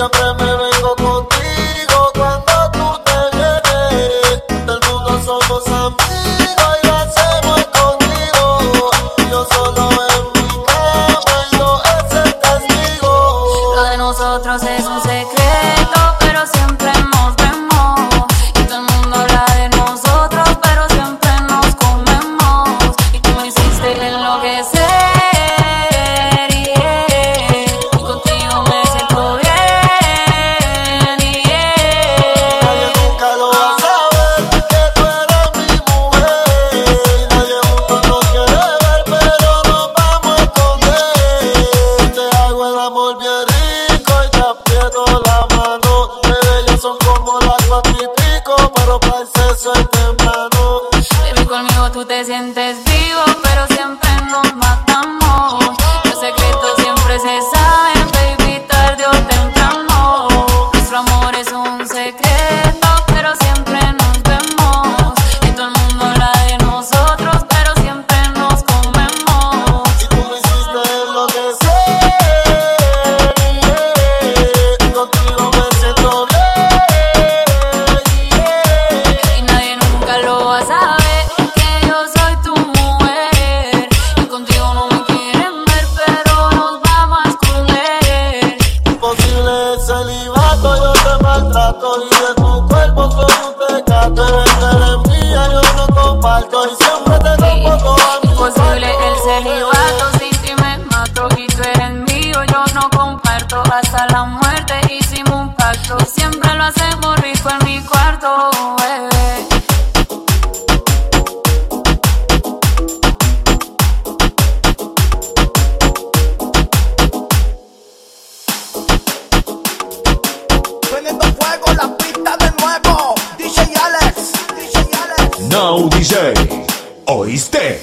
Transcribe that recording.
siempre me vengo contigo cuando tú te vienes. Del mundo somos amigos y lo hacemos escondido. Yo solo en mi cama y no es el castigo. Lo de nosotros es un tú te sientes bien. eres celibato, yo te maltrato y de tu cuerpo soy un pecado. Eres mía, yo no comparto y siempre te rompo todo a mi Imposible el celibato si ti me mato y tú eres mío, yo no comparto. Hasta la muerte hicimos un pacto, siempre lo hacemos rico en mi cuarto. Eh. prendiendo fuego la pista de nuevo. DJ Alex, DJ Alex. Now DJ, ¿oíste?